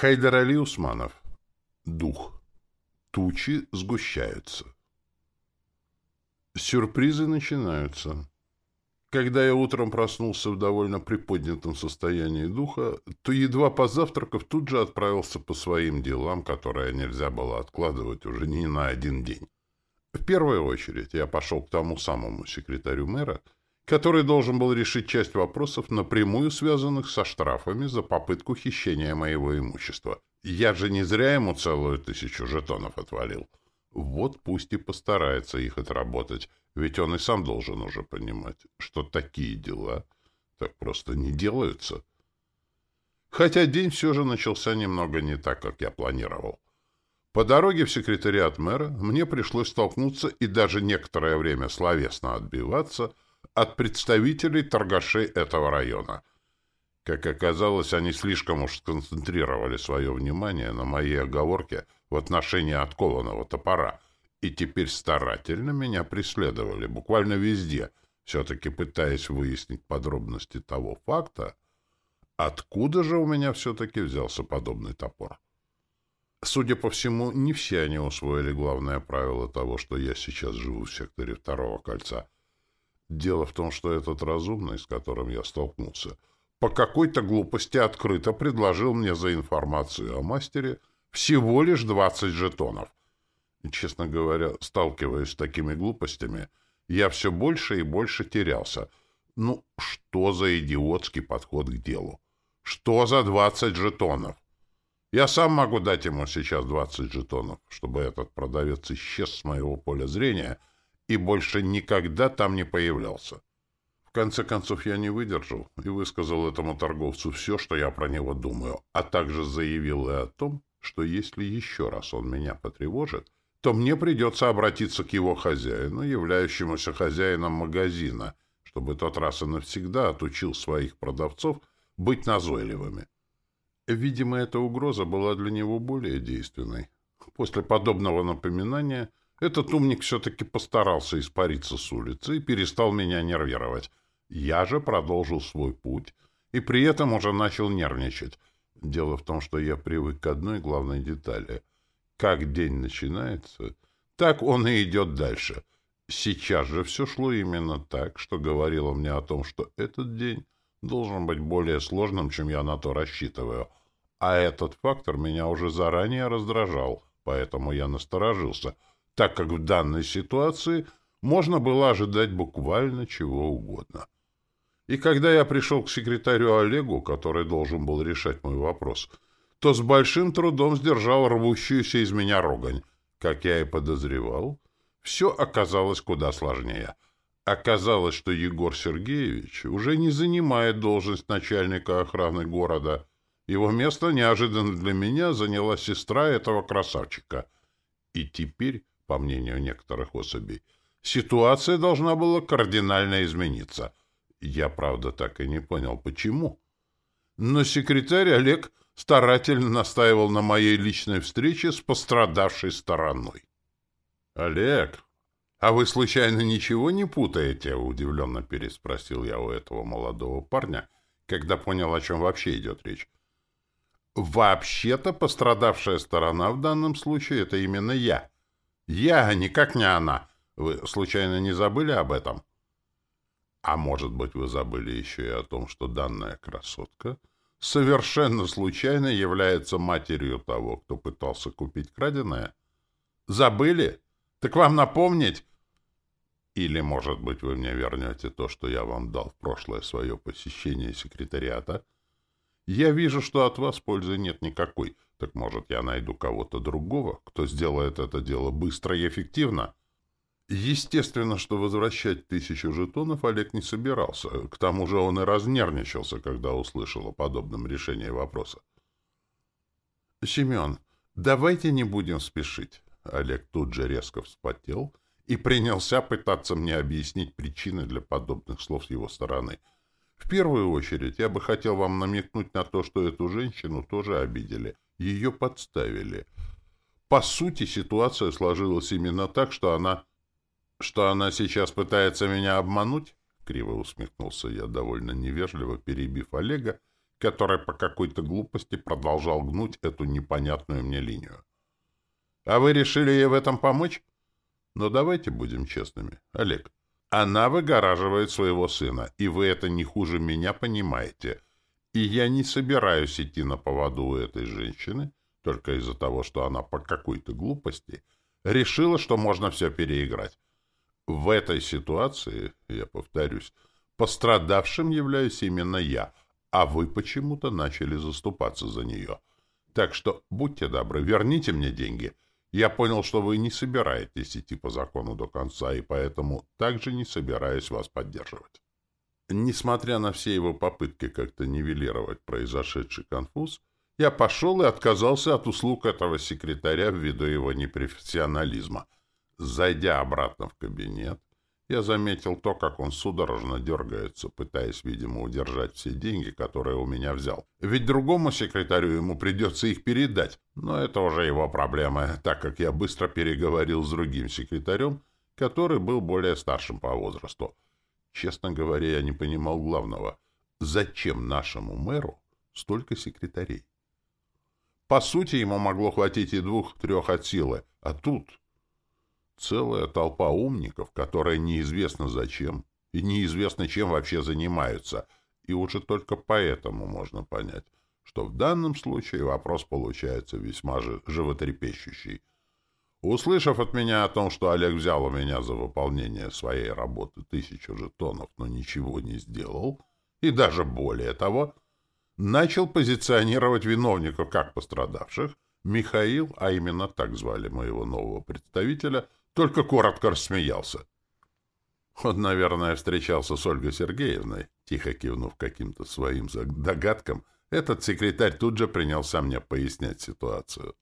Хайдар Али Усманов. Дух. Тучи сгущаются. Сюрпризы начинаются. Когда я утром проснулся в довольно приподнятом состоянии духа, то, едва позавтракав, тут же отправился по своим делам, которые нельзя было откладывать уже не на один день. В первую очередь я пошел к тому самому секретарю мэра, который должен был решить часть вопросов, напрямую связанных со штрафами за попытку хищения моего имущества. Я же не зря ему целую тысячу жетонов отвалил. Вот пусть и постарается их отработать, ведь он и сам должен уже понимать, что такие дела так просто не делаются. Хотя день все же начался немного не так, как я планировал. По дороге в секретариат мэра мне пришлось столкнуться и даже некоторое время словесно отбиваться — от представителей торгашей этого района. Как оказалось, они слишком уж сконцентрировали свое внимание на моей оговорке в отношении откованного топора, и теперь старательно меня преследовали буквально везде, все-таки пытаясь выяснить подробности того факта, откуда же у меня все-таки взялся подобный топор. Судя по всему, не все они усвоили главное правило того, что я сейчас живу в секторе второго кольца — Дело в том, что этот разумный, с которым я столкнулся, по какой-то глупости открыто предложил мне за информацию о мастере всего лишь 20 жетонов. И, честно говоря, сталкиваясь с такими глупостями, я все больше и больше терялся. Ну, что за идиотский подход к делу? Что за 20 жетонов? Я сам могу дать ему сейчас 20 жетонов, чтобы этот продавец исчез с моего поля зрения — и больше никогда там не появлялся. В конце концов, я не выдержал и высказал этому торговцу все, что я про него думаю, а также заявил и о том, что если еще раз он меня потревожит, то мне придется обратиться к его хозяину, являющемуся хозяином магазина, чтобы тот раз и навсегда отучил своих продавцов быть назойливыми. Видимо, эта угроза была для него более действенной. После подобного напоминания этот умник все-таки постарался испариться с улицы и перестал меня нервировать. Я же продолжил свой путь и при этом уже начал нервничать. Дело в том, что я привык к одной главной детали. Как день начинается, так он и идет дальше. Сейчас же все шло именно так, что говорило мне о том, что этот день должен быть более сложным, чем я на то рассчитываю. А этот фактор меня уже заранее раздражал, поэтому я насторожился — так как в данной ситуации можно было ожидать буквально чего угодно. И когда я пришел к секретарю Олегу, который должен был решать мой вопрос, то с большим трудом сдержал рвущуюся из меня рогань. Как я и подозревал, все оказалось куда сложнее. Оказалось, что Егор Сергеевич уже не занимает должность начальника охраны города. Его место неожиданно для меня заняла сестра этого красавчика. И теперь по мнению некоторых особей, ситуация должна была кардинально измениться. Я, правда, так и не понял, почему. Но секретарь Олег старательно настаивал на моей личной встрече с пострадавшей стороной. «Олег, а вы случайно ничего не путаете?» — удивленно переспросил я у этого молодого парня, когда понял, о чем вообще идет речь. «Вообще-то пострадавшая сторона в данном случае — это именно я». Я, никак не она. Вы случайно не забыли об этом? А может быть, вы забыли еще и о том, что данная красотка совершенно случайно является матерью того, кто пытался купить краденое? Забыли? Так вам напомнить? Или, может быть, вы мне вернете то, что я вам дал в прошлое свое посещение секретариата? Я вижу, что от вас пользы нет никакой — так может, я найду кого-то другого, кто сделает это дело быстро и эффективно? Естественно, что возвращать тысячу жетонов Олег не собирался. К тому же он и разнервничался, когда услышал о подобном решении вопроса. «Семен, давайте не будем спешить». Олег тут же резко вспотел и принялся пытаться мне объяснить причины для подобных слов с его стороны. В первую очередь я бы хотел вам намекнуть на то, что эту женщину тоже обидели — ее подставили. По сути, ситуация сложилась именно так, что она... Что она сейчас пытается меня обмануть? Криво усмехнулся я, довольно невежливо перебив Олега, который по какой-то глупости продолжал гнуть эту непонятную мне линию. А вы решили ей в этом помочь? Но давайте будем честными, Олег. Она выгораживает своего сына, и вы это не хуже меня понимаете. И я не собираюсь идти на поводу у этой женщины, только из-за того, что она по какой-то глупости решила, что можно все переиграть. В этой ситуации, я повторюсь, пострадавшим являюсь именно я, а вы почему-то начали заступаться за нее. Так что будьте добры, верните мне деньги. Я понял, что вы не собираетесь идти по закону до конца, и поэтому также не собираюсь вас поддерживать. Несмотря на все его попытки как-то нивелировать произошедший конфуз, я пошел и отказался от услуг этого секретаря ввиду его непрофессионализма. Зайдя обратно в кабинет, я заметил то, как он судорожно дергается, пытаясь, видимо, удержать все деньги, которые у меня взял. Ведь другому секретарю ему придется их передать. Но это уже его проблема, так как я быстро переговорил с другим секретарем, который был более старшим по возрасту. Честно говоря, я не понимал главного. Зачем нашему мэру столько секретарей? По сути, ему могло хватить и двух-трех от силы. А тут целая толпа умников, которые неизвестно зачем и неизвестно чем вообще занимаются. И уже только поэтому можно понять, что в данном случае вопрос получается весьма же животрепещущий. Услышав от меня о том, что Олег взял у меня за выполнение своей работы тысячу жетонов, но ничего не сделал, и даже более того, начал позиционировать виновников как пострадавших, Михаил, а именно так звали моего нового представителя, только коротко рассмеялся. Он, наверное, встречался с Ольгой Сергеевной, тихо кивнув каким-то своим догадкам, этот секретарь тут же принялся мне пояснять ситуацию.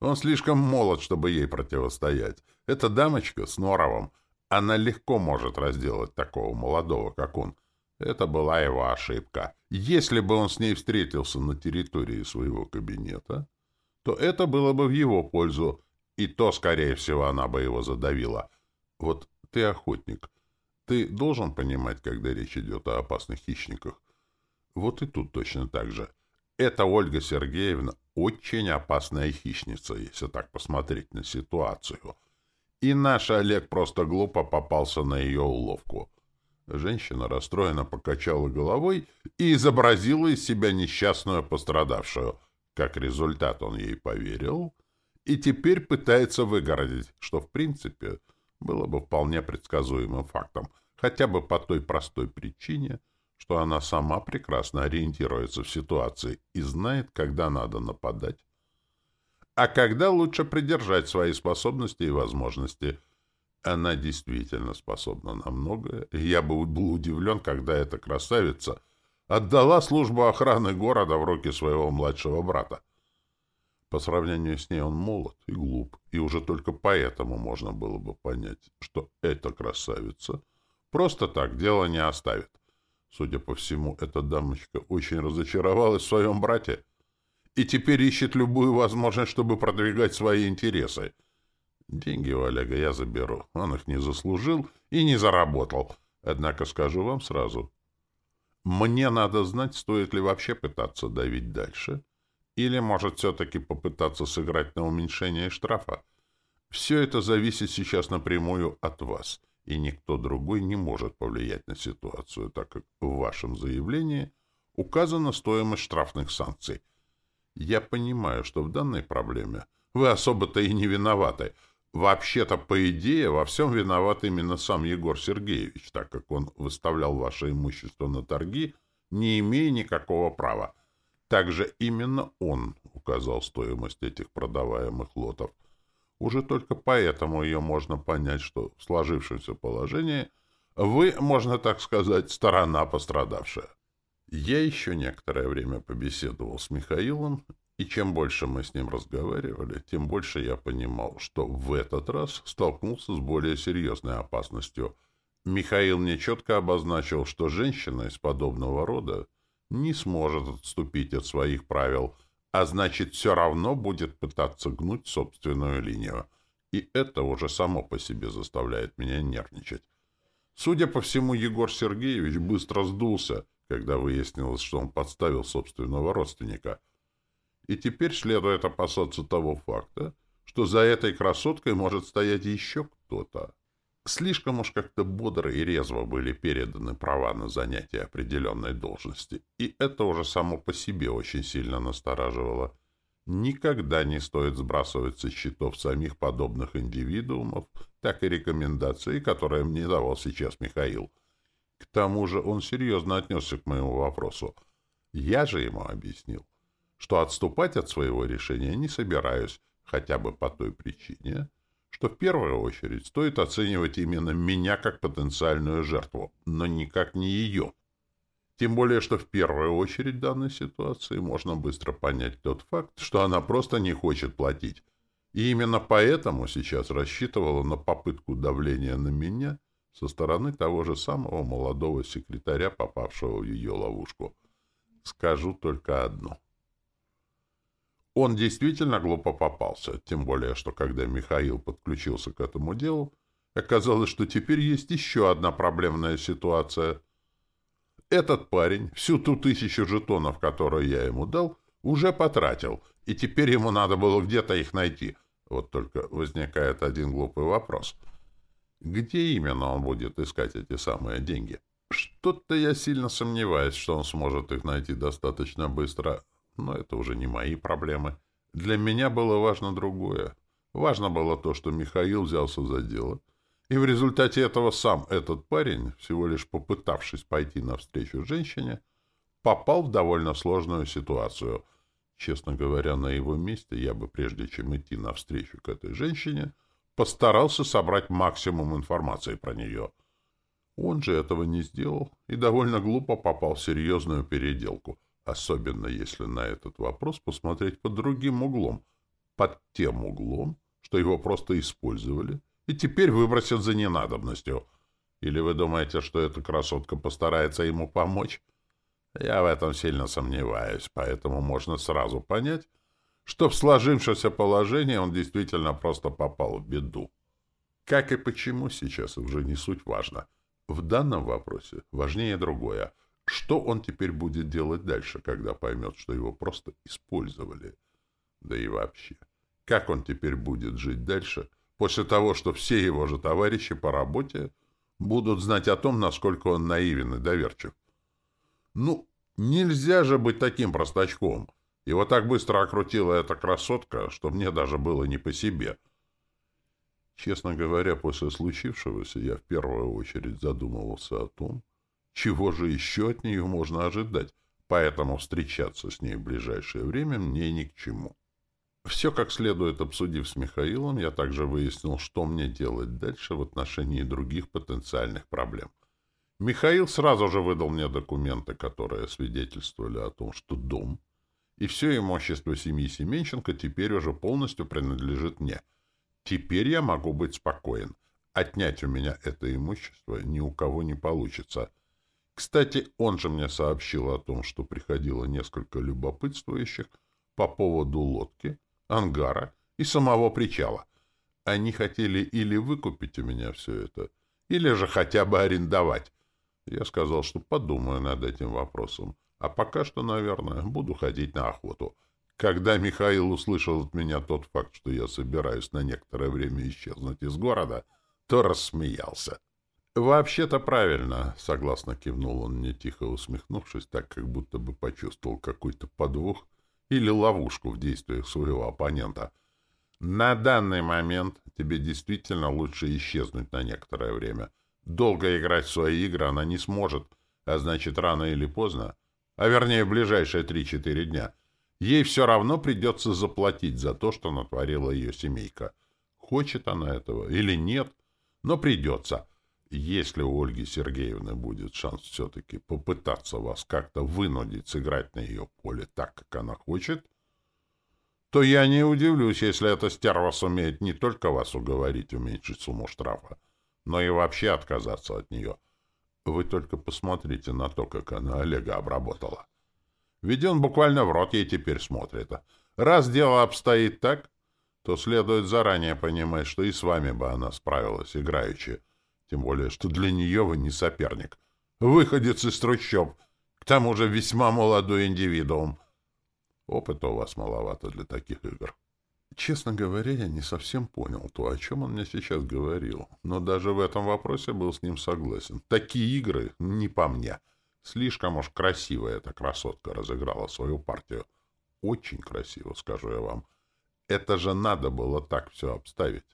Он слишком молод, чтобы ей противостоять. Эта дамочка с Норовым, она легко может разделать такого молодого, как он — это была его ошибка. Если бы он с ней встретился на территории своего кабинета, то это было бы в его пользу, и то, скорее всего, она бы его задавила. Вот ты охотник. Ты должен понимать, когда речь идет о опасных хищниках. Вот и тут точно так же. Эта Ольга Сергеевна очень опасная хищница, если так посмотреть на ситуацию. И наш Олег просто глупо попался на ее уловку. Женщина расстроенно покачала головой и изобразила из себя несчастную пострадавшую. Как результат он ей поверил и теперь пытается выгородить, что, в принципе, было бы вполне предсказуемым фактом, хотя бы по той простой причине, что она сама прекрасно ориентируется в ситуации и знает, когда надо нападать, а когда лучше придержать свои способности и возможности – она действительно способна на многое, я бы был удивлен, когда эта красавица отдала службу охраны города в руки своего младшего брата. По сравнению с ней он молод и глуп, и уже только поэтому можно было бы понять, что эта красавица просто так дело не оставит. Судя по всему, эта дамочка очень разочаровалась в своем брате и теперь ищет любую возможность, чтобы продвигать свои интересы — Деньги у Олега я заберу. Он их не заслужил и не заработал. Однако скажу вам сразу. Мне надо знать, стоит ли вообще пытаться давить дальше. Или, может, все-таки попытаться сыграть на уменьшение штрафа. Все это зависит сейчас напрямую от вас, и никто другой не может повлиять на ситуацию, так как в вашем заявлении указана стоимость штрафных санкций. Я понимаю, что в данной проблеме вы особо-то и не виноваты — Вообще-то, по идее, во всем виноват именно сам Егор Сергеевич, так как он выставлял ваше имущество на торги, не имея никакого права. Также именно он указал стоимость этих продаваемых лотов. Уже только поэтому ее можно понять, что в сложившемся положении вы, можно так сказать, сторона пострадавшая. Я еще некоторое время побеседовал с Михаилом и чем больше мы с ним разговаривали, тем больше я понимал, что в этот раз столкнулся с более серьезной опасностью. Михаил мне четко обозначил, что женщина из подобного рода не сможет отступить от своих правил, а значит, все равно будет пытаться гнуть собственную линию. И это уже само по себе заставляет меня нервничать. Судя по всему, Егор Сергеевич быстро сдулся, когда выяснилось, что он подставил собственного родственника. И теперь следует опасаться того факта, что за этой красоткой может стоять еще кто-то. Слишком уж как-то бодро и резво были переданы права на занятие определенной должности, и это уже само по себе очень сильно настораживало. Никогда не стоит сбрасывать со счетов самих подобных индивидуумов, так и рекомендации, которые мне давал сейчас Михаил. К тому же он серьезно отнесся к моему вопросу. Я же ему объяснил, что отступать от своего решения не собираюсь, хотя бы по той причине, что в первую очередь стоит оценивать именно меня как потенциальную жертву, но никак не ее. Тем более, что в первую очередь в данной ситуации можно быстро понять тот факт, что она просто не хочет платить. И именно поэтому сейчас рассчитывала на попытку давления на меня со стороны того же самого молодого секретаря, попавшего в ее ловушку. Скажу только одно — он действительно глупо попался, тем более, что когда Михаил подключился к этому делу, оказалось, что теперь есть еще одна проблемная ситуация. Этот парень всю ту тысячу жетонов, которую я ему дал, уже потратил, и теперь ему надо было где-то их найти. Вот только возникает один глупый вопрос. Где именно он будет искать эти самые деньги? Что-то я сильно сомневаюсь, что он сможет их найти достаточно быстро, но это уже не мои проблемы. Для меня было важно другое. Важно было то, что Михаил взялся за дело. И в результате этого сам этот парень, всего лишь попытавшись пойти навстречу женщине, попал в довольно сложную ситуацию. Честно говоря, на его месте я бы, прежде чем идти навстречу к этой женщине, постарался собрать максимум информации про нее. Он же этого не сделал и довольно глупо попал в серьезную переделку — особенно если на этот вопрос посмотреть под другим углом, под тем углом, что его просто использовали и теперь выбросят за ненадобностью. Или вы думаете, что эта красотка постарается ему помочь? Я в этом сильно сомневаюсь, поэтому можно сразу понять, что в сложившемся положении он действительно просто попал в беду. Как и почему сейчас уже не суть важно. В данном вопросе важнее другое — что он теперь будет делать дальше, когда поймет, что его просто использовали? Да и вообще, как он теперь будет жить дальше, после того, что все его же товарищи по работе будут знать о том, насколько он наивен и доверчив? Ну, нельзя же быть таким простачком. Его так быстро окрутила эта красотка, что мне даже было не по себе. Честно говоря, после случившегося я в первую очередь задумывался о том, чего же еще от нее можно ожидать? Поэтому встречаться с ней в ближайшее время мне ни к чему. Все как следует обсудив с Михаилом, я также выяснил, что мне делать дальше в отношении других потенциальных проблем. Михаил сразу же выдал мне документы, которые свидетельствовали о том, что дом и все имущество семьи Семенченко теперь уже полностью принадлежит мне. Теперь я могу быть спокоен. Отнять у меня это имущество ни у кого не получится. Кстати, он же мне сообщил о том, что приходило несколько любопытствующих по поводу лодки, ангара и самого причала. Они хотели или выкупить у меня все это, или же хотя бы арендовать. Я сказал, что подумаю над этим вопросом, а пока что, наверное, буду ходить на охоту. Когда Михаил услышал от меня тот факт, что я собираюсь на некоторое время исчезнуть из города, то рассмеялся. «Вообще-то правильно», — согласно кивнул он мне, тихо усмехнувшись, так как будто бы почувствовал какой-то подвох или ловушку в действиях своего оппонента. «На данный момент тебе действительно лучше исчезнуть на некоторое время. Долго играть в свои игры она не сможет, а значит, рано или поздно, а вернее, в ближайшие три-четыре дня, ей все равно придется заплатить за то, что натворила ее семейка. Хочет она этого или нет, но придется». Если у Ольги Сергеевны будет шанс все-таки попытаться вас как-то вынудить сыграть на ее поле так, как она хочет, то я не удивлюсь, если эта стерва сумеет не только вас уговорить уменьшить сумму штрафа, но и вообще отказаться от нее. Вы только посмотрите на то, как она Олега обработала. Ведь он буквально в рот ей теперь смотрит. Раз дело обстоит так, то следует заранее понимать, что и с вами бы она справилась играючи, тем более, что для нее вы не соперник. Выходец из трущоб. К тому же весьма молодой индивидуум. Опыта у вас маловато для таких игр. Честно говоря, я не совсем понял то, о чем он мне сейчас говорил, но даже в этом вопросе был с ним согласен. Такие игры не по мне. Слишком уж красиво эта красотка разыграла свою партию. Очень красиво, скажу я вам. Это же надо было так все обставить.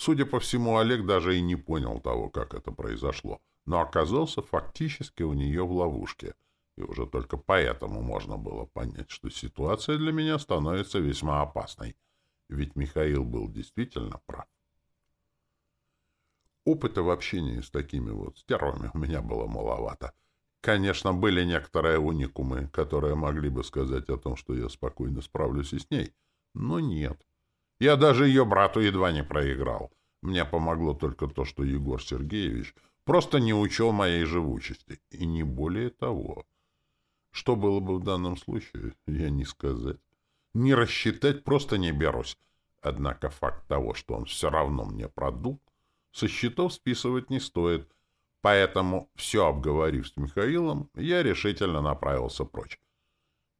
Судя по всему, Олег даже и не понял того, как это произошло, но оказался фактически у нее в ловушке, и уже только поэтому можно было понять, что ситуация для меня становится весьма опасной, ведь Михаил был действительно прав. Опыта в общении с такими вот стервами у меня было маловато. Конечно, были некоторые уникумы, которые могли бы сказать о том, что я спокойно справлюсь и с ней — но нет. Я даже ее брату едва не проиграл. Мне помогло только то, что Егор Сергеевич просто не учел моей живучести. И не более того. Что было бы в данном случае, я не сказать. Не рассчитать просто не берусь. Однако факт того, что он все равно мне продул, со счетов списывать не стоит. Поэтому, все обговорив с Михаилом, я решительно направился прочь.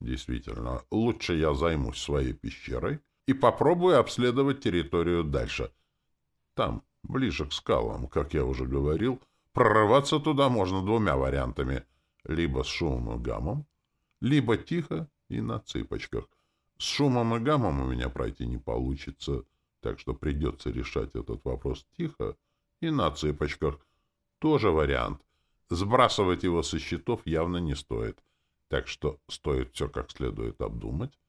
Действительно, лучше я займусь своей пещерой и попробую обследовать территорию дальше. Там, ближе к скалам, как я уже говорил, прорываться туда можно двумя вариантами. Либо с шумом и гамом, либо тихо и на цыпочках. С шумом и гамом у меня пройти не получится, так что придется решать этот вопрос тихо и на цыпочках. Тоже вариант. Сбрасывать его со счетов явно не стоит. Так что стоит все как следует обдумать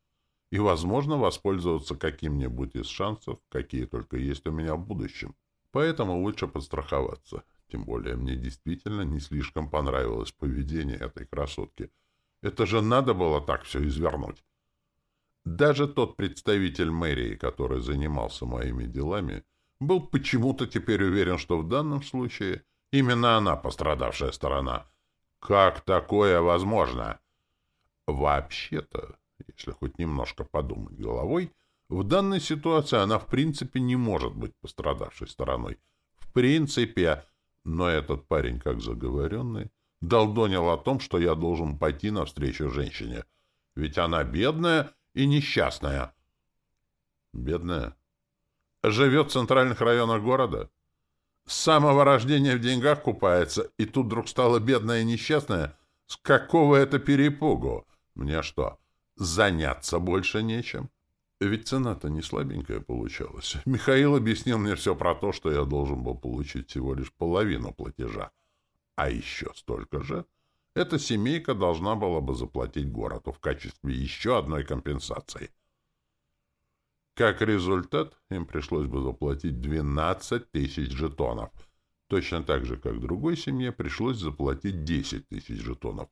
и, возможно, воспользоваться каким-нибудь из шансов, какие только есть у меня в будущем. Поэтому лучше подстраховаться. Тем более мне действительно не слишком понравилось поведение этой красотки. Это же надо было так все извернуть. Даже тот представитель мэрии, который занимался моими делами, был почему-то теперь уверен, что в данном случае именно она пострадавшая сторона. Как такое возможно? Вообще-то, если хоть немножко подумать головой, в данной ситуации она в принципе не может быть пострадавшей стороной. В принципе, но этот парень, как заговоренный, долдонил о том, что я должен пойти навстречу женщине. Ведь она бедная и несчастная. Бедная? Живет в центральных районах города? С самого рождения в деньгах купается, и тут вдруг стала бедная и несчастная? С какого это перепугу? Мне что, заняться больше нечем? Ведь цена-то не слабенькая получалась. Михаил объяснил мне все про то, что я должен был получить всего лишь половину платежа. А еще столько же эта семейка должна была бы заплатить городу в качестве еще одной компенсации. Как результат, им пришлось бы заплатить 12 тысяч жетонов. Точно так же, как другой семье пришлось заплатить 10 тысяч жетонов.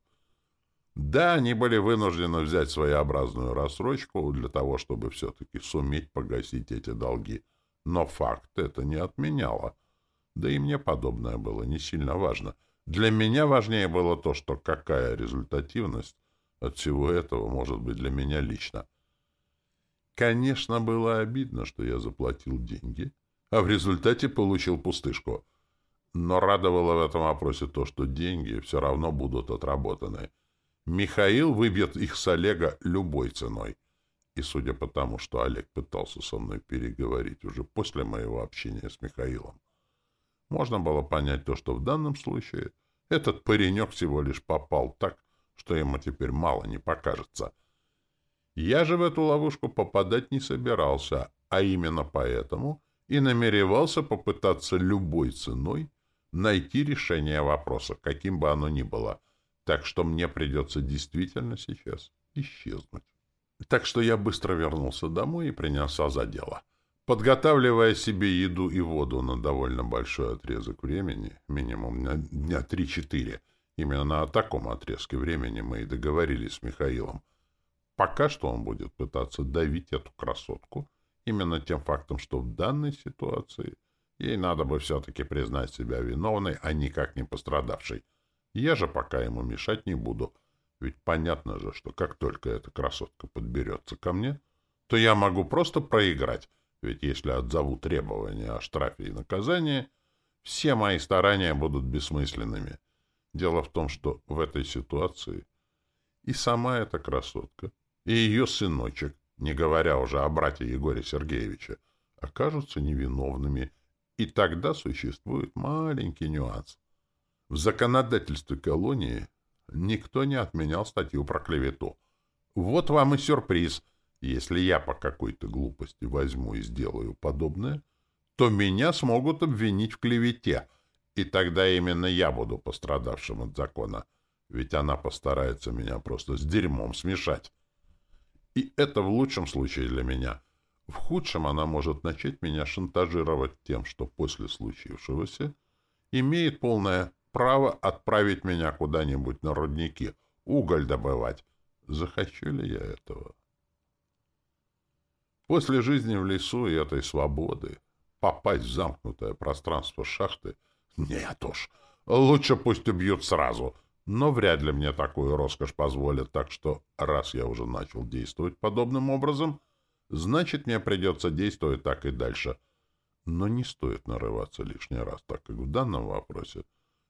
Да, они были вынуждены взять своеобразную рассрочку для того, чтобы все-таки суметь погасить эти долги. Но факт это не отменяло. Да и мне подобное было не сильно важно. Для меня важнее было то, что какая результативность от всего этого может быть для меня лично. Конечно, было обидно, что я заплатил деньги, а в результате получил пустышку. Но радовало в этом вопросе то, что деньги все равно будут отработаны — Михаил выбьет их с Олега любой ценой. И судя по тому, что Олег пытался со мной переговорить уже после моего общения с Михаилом, можно было понять то, что в данном случае этот паренек всего лишь попал так, что ему теперь мало не покажется. Я же в эту ловушку попадать не собирался, а именно поэтому и намеревался попытаться любой ценой найти решение вопроса, каким бы оно ни было — так что мне придется действительно сейчас исчезнуть. Так что я быстро вернулся домой и принялся за дело. Подготавливая себе еду и воду на довольно большой отрезок времени, минимум дня 3-4, именно на таком отрезке времени мы и договорились с Михаилом. Пока что он будет пытаться давить эту красотку, именно тем фактом, что в данной ситуации ей надо бы все-таки признать себя виновной, а никак не пострадавшей. Я же пока ему мешать не буду, ведь понятно же, что как только эта красотка подберется ко мне, то я могу просто проиграть, ведь если отзову требования о штрафе и наказании, все мои старания будут бессмысленными. Дело в том, что в этой ситуации и сама эта красотка, и ее сыночек, не говоря уже о брате Егоре Сергеевича, окажутся невиновными, и тогда существует маленький нюанс. В законодательстве колонии никто не отменял статью про клевету. Вот вам и сюрприз. Если я по какой-то глупости возьму и сделаю подобное, то меня смогут обвинить в клевете, и тогда именно я буду пострадавшим от закона, ведь она постарается меня просто с дерьмом смешать. И это в лучшем случае для меня. В худшем она может начать меня шантажировать тем, что после случившегося имеет полное право отправить меня куда-нибудь на рудники, уголь добывать. Захочу ли я этого? После жизни в лесу и этой свободы попасть в замкнутое пространство шахты нет уж. Лучше пусть убьют сразу. Но вряд ли мне такую роскошь позволят, так что, раз я уже начал действовать подобным образом, значит, мне придется действовать так и дальше. Но не стоит нарываться лишний раз, так как в данном вопросе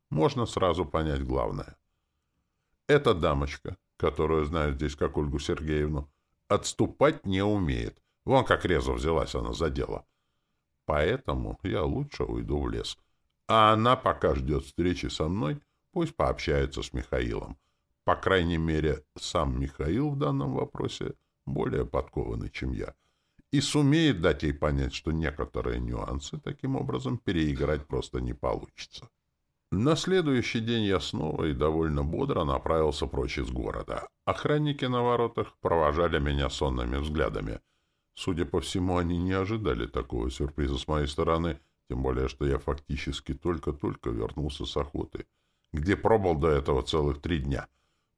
можно сразу понять главное. Эта дамочка, которую знаю здесь как Ольгу Сергеевну, отступать не умеет. Вон как резво взялась она за дело. Поэтому я лучше уйду в лес. А она пока ждет встречи со мной, пусть пообщается с Михаилом. По крайней мере, сам Михаил в данном вопросе более подкованный, чем я, и сумеет дать ей понять, что некоторые нюансы таким образом переиграть просто не получится. На следующий день я снова и довольно бодро направился прочь из города. Охранники на воротах провожали меня сонными взглядами. Судя по всему, они не ожидали такого сюрприза с моей стороны, тем более, что я фактически только-только вернулся с охоты, где пробыл до этого целых три дня.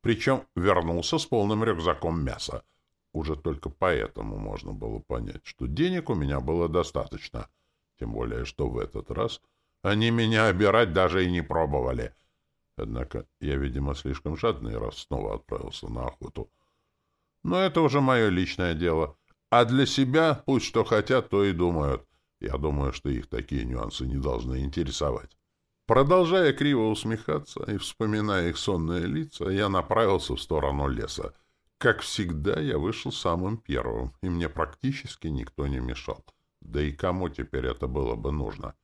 Причем вернулся с полным рюкзаком мяса. Уже только поэтому можно было понять, что денег у меня было достаточно. Тем более, что в этот раз они меня обирать даже и не пробовали. Однако я, видимо, слишком жадный, раз снова отправился на охоту. Но это уже мое личное дело. А для себя пусть что хотят, то и думают. Я думаю, что их такие нюансы не должны интересовать. Продолжая криво усмехаться и вспоминая их сонные лица, я направился в сторону леса. Как всегда, я вышел самым первым, и мне практически никто не мешал. Да и кому теперь это было бы нужно?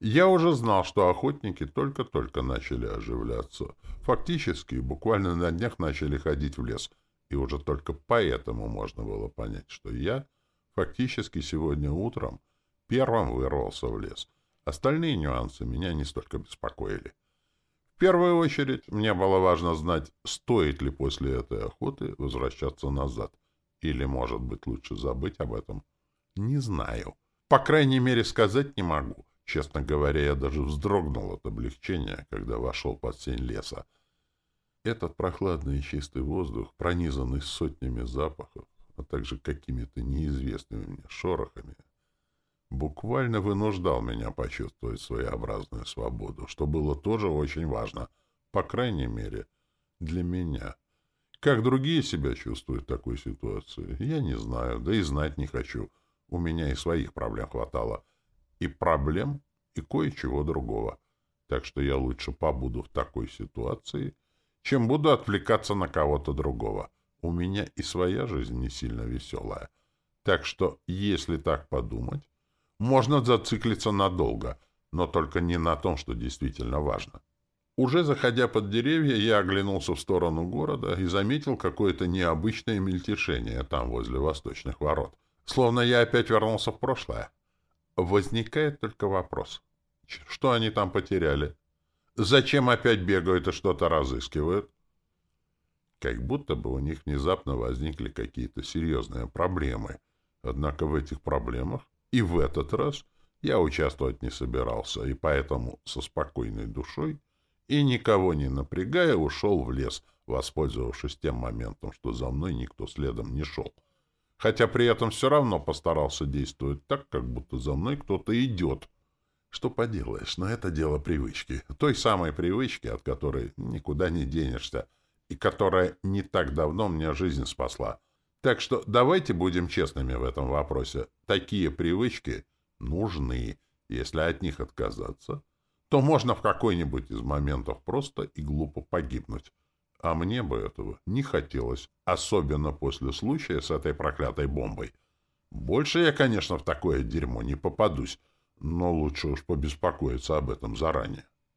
Я уже знал, что охотники только-только начали оживляться. Фактически, буквально на днях начали ходить в лес. И уже только поэтому можно было понять, что я фактически сегодня утром первым вырвался в лес. Остальные нюансы меня не столько беспокоили. В первую очередь мне было важно знать, стоит ли после этой охоты возвращаться назад. Или, может быть, лучше забыть об этом. Не знаю. По крайней мере, сказать не могу. Честно говоря, я даже вздрогнул от облегчения, когда вошел под сень леса. Этот прохладный и чистый воздух, пронизанный сотнями запахов, а также какими-то неизвестными мне шорохами, буквально вынуждал меня почувствовать своеобразную свободу, что было тоже очень важно, по крайней мере, для меня. Как другие себя чувствуют в такой ситуации, я не знаю, да и знать не хочу. У меня и своих проблем хватало и проблем, и кое-чего другого. Так что я лучше побуду в такой ситуации, чем буду отвлекаться на кого-то другого. У меня и своя жизнь не сильно веселая. Так что, если так подумать, можно зациклиться надолго, но только не на том, что действительно важно. Уже заходя под деревья, я оглянулся в сторону города и заметил какое-то необычное мельтешение там, возле восточных ворот. Словно я опять вернулся в прошлое. Возникает только вопрос. Что они там потеряли? Зачем опять бегают и что-то разыскивают? Как будто бы у них внезапно возникли какие-то серьезные проблемы. Однако в этих проблемах и в этот раз я участвовать не собирался, и поэтому со спокойной душой и никого не напрягая ушел в лес, воспользовавшись тем моментом, что за мной никто следом не шел хотя при этом все равно постарался действовать так, как будто за мной кто-то идет. Что поделаешь, но это дело привычки. Той самой привычки, от которой никуда не денешься, и которая не так давно мне жизнь спасла. Так что давайте будем честными в этом вопросе. Такие привычки нужны. Если от них отказаться, то можно в какой-нибудь из моментов просто и глупо погибнуть. А мне бы этого не хотелось, особенно после случая с этой проклятой бомбой. Больше я, конечно, в такое дерьмо не попадусь, но лучше уж побеспокоиться об этом заранее.